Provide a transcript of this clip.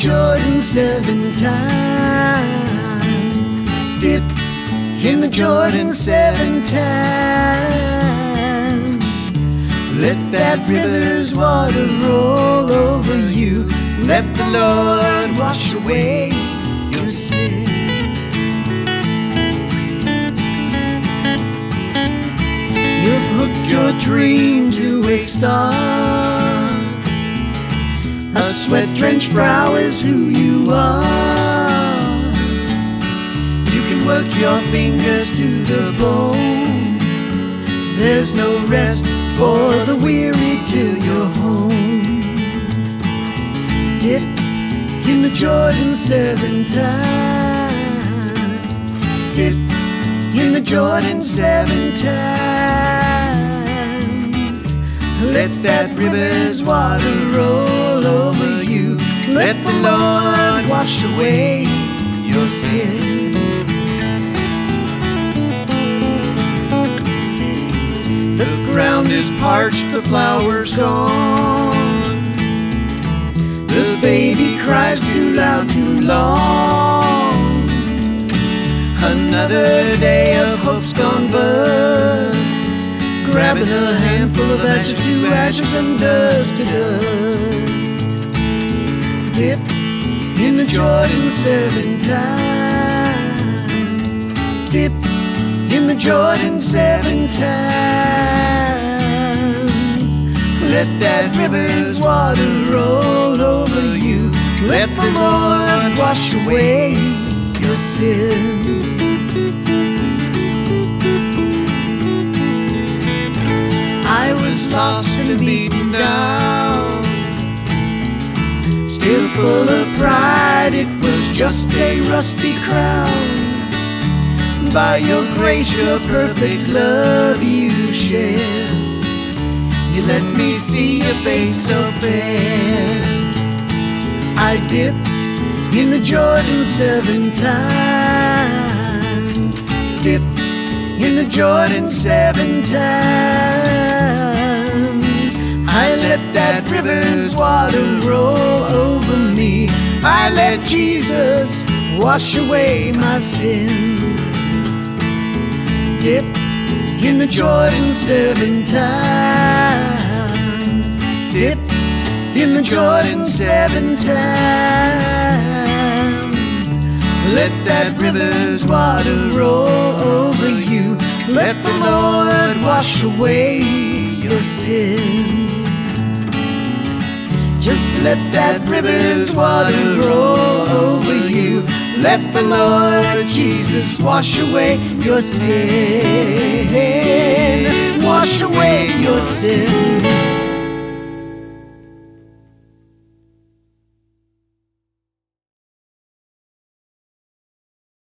Jordan seven times. Dip in the Jordan seven times. Let that river's water roll over you. Let the Lord wash away your sin. You've hooked your dream to a star. Sweat drenched brow is who you are. You can work your fingers to the bone. There's no rest for the weary till you're home. Dip in the Jordan seven times. Dip in the Jordan seven times. Let that river's water roll Let the Lord wash away your sin. The ground is parched, the flowers gone. The baby cries too loud, too long. Another day of hope's gone bust. Grabbing a handful of ashes to ashes and dust to dust. Dip in the Jordan seven times. Dip in the Jordan seven times. Let that river's water roll over you. Let the Lord wash away your sin. I was lost and beaten down. Still full of pride, it was just a rusty crown. By your grace, your perfect love you shed. You let me see your face so fair. I dipped in the Jordan seven times. Dipped in the Jordan seven times. Let that river's water roll over me. I let Jesus wash away my sin. Dip in the Jordan seven times. Dip in the Jordan seven times. Let that river's water roll over you. Let the Lord wash away your sin. Just let that river's water roll over you. Let the Lord Jesus wash away your sin. Wash away your sin.